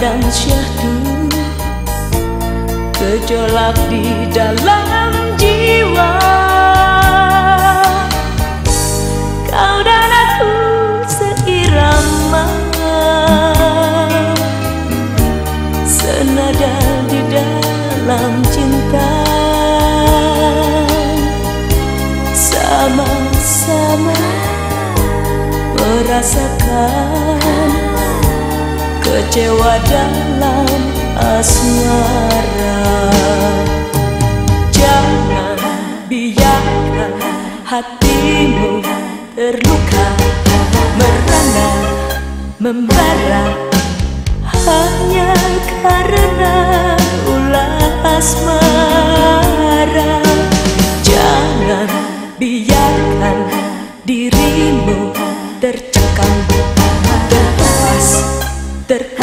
Dan syahdu. Kejolak di dalam jiwa. Kau dan aku seirama. Senada di dalam cinta. Sama-sama merasakan Kecewa dalam asmara. Jangan biarkan hatimu terluka Merana, membara. Hanya karena that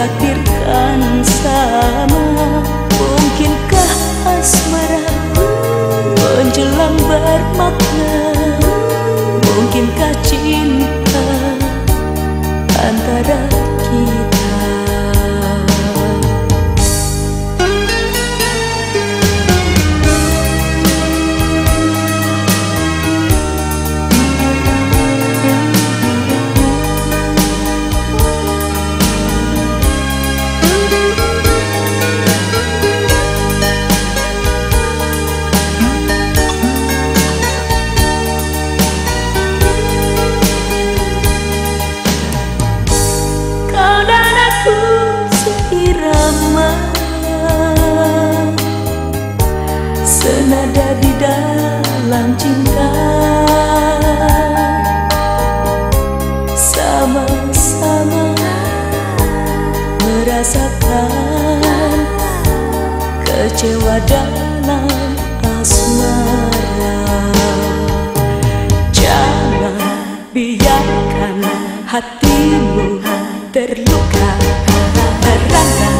ditakdirkan sama Senada di dalam cinta. Sama-sama merasakan Kecewa dalam asmara. Jangan biarkan hatimu terluka Merana,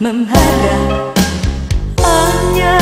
membara Hanya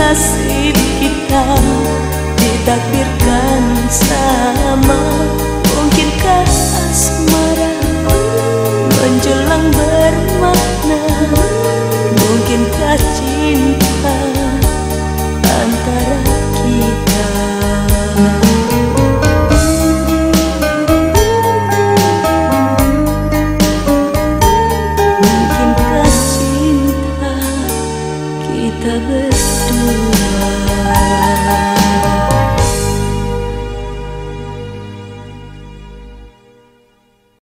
nasib kita ditakdirkan sama. Mungkinkah asmara menjelang bermakna? Mungkinkah cinta antara kita berdua